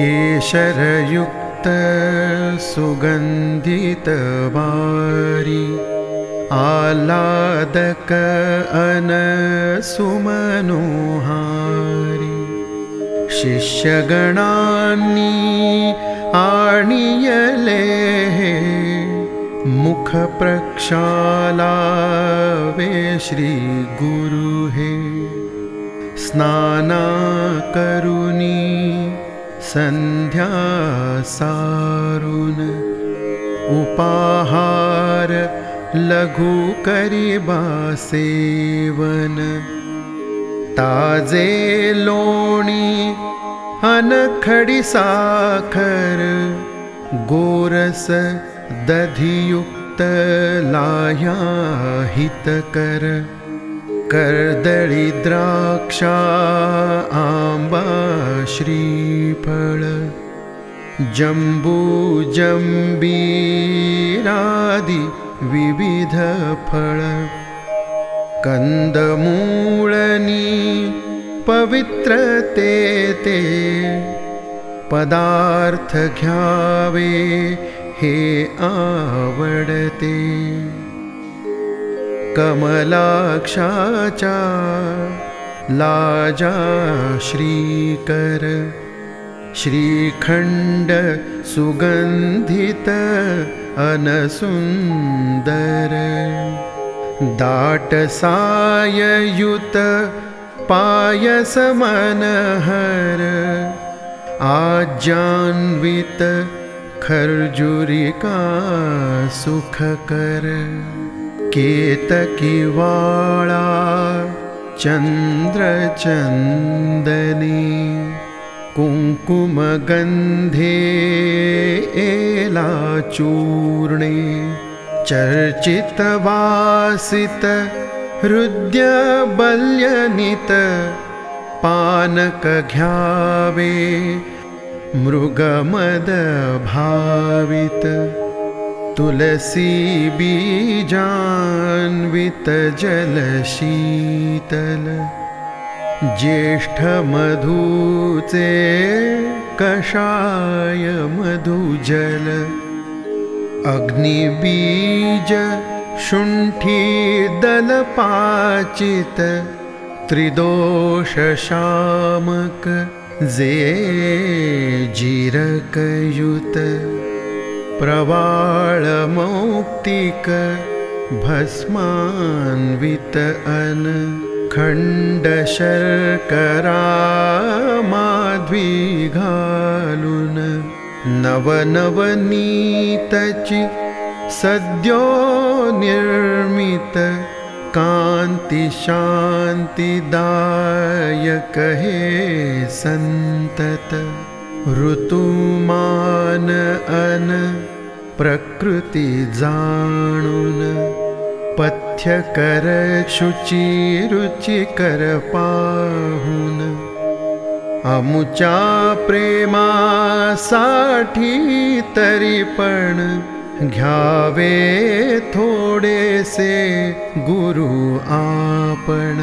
केशरयुक्त सुगन्धितवारि आलादक अनसुमनोहारि शिष्यगणानि आणियले मुखप्रक्षालावे श्रीगुरुहे स्नाना करुणी सन्ध्या सारुन उपाहार लघु करिबा सेवन ताजे लोणी अनखडि साखर गोरस दधियुक्त लाया हितकर कर्दळि द्राक्षा आम्बा श्रीफळ जम्बूजम्बीरादि विविधफळ कन्दमूळनी पवित्रते ते पदार्थ घ्यावे हे आवडते कमलाक्षाचा लाजा श्रीकर। श्रीखण्ड सुगन्धित अनसुन्दर। दाटसाययुत पायसमनहर आज्यान्वित खर्जुरिका सुखकर केतकिवाळा चन्द्रचन्दनी कुङ्कुमगन्धे एलाचूर्णे चर्चितवासित हृद्यबल्यनित पानकघ्यावे मृगमदभावित तुलसी बीजान्वितजलशीतल ज्येष्ठमधूचे कषाय मधुजल। अग्निबीज शुण्ठीदलपाचित। त्रिदोषशामक जे जिरकयुत प्रवाळमौक्तिक भस्मान्वित अन खण्डशर्करा माध्वीघालुन नवनवनीतचि सद्यो निर्मित कान्तिशान्तिदायकहे सन्तत ऋतुमान अन प्रकृति जाणुन। पथ्यकर शुचिरुचिकर पाहुन। अमुचा साठी तरीपण घ्यावे थोडेसे गुरु आपण